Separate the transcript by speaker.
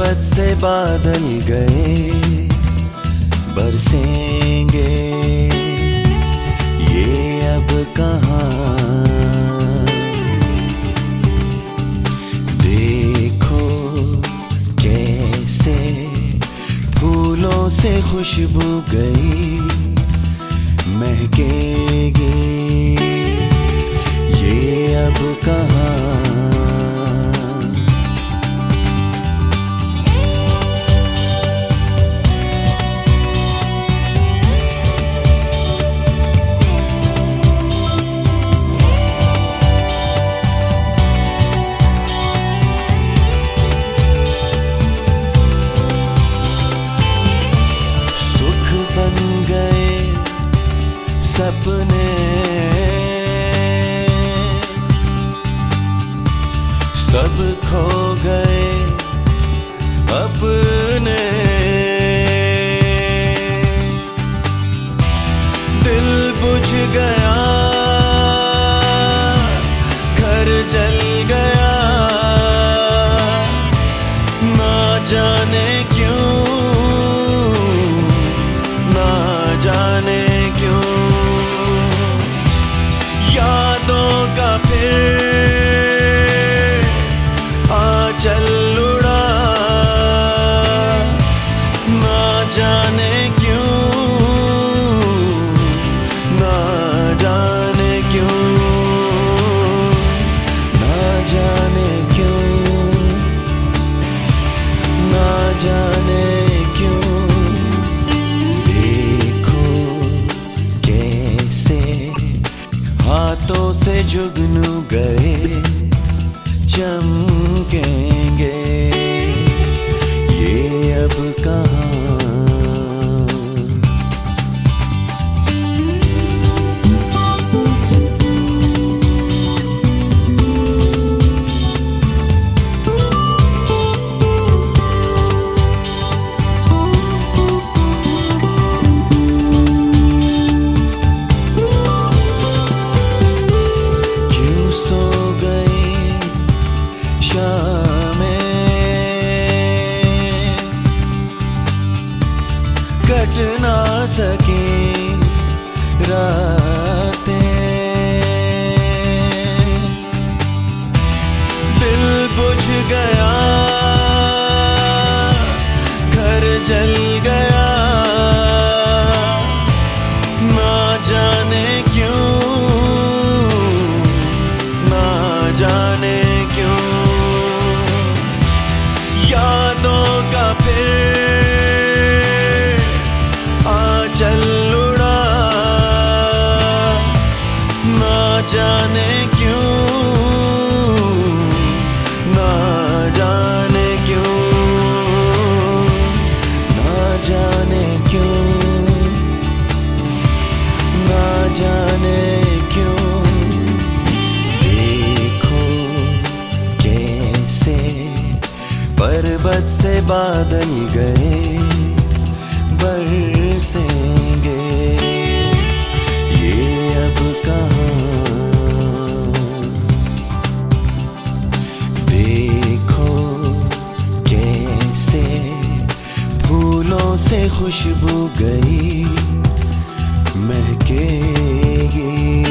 Speaker 1: पर्वत से बादल गए, बरसेंगे। ये अब कहाँ? देखो कैसे फूलों से खुशबू गई, महकेगी। ये अब कहाँ? सब खो गए अपने। दिल बुझ गया घर जल गया ना जाने क्यों जाने क्यों? ना जाने क्यों? ना जाने क्यों? ना जाने क्यों? देखो कैसे हाथों से जुगनू गए, चमकेंगे। जाने क्यों? ना जाने क्यों? ना जाने क्यों? ना जाने क्यों? देखो कैसे पर्वत से बादल गए बरसेंगे खुशबू गई महकेगी।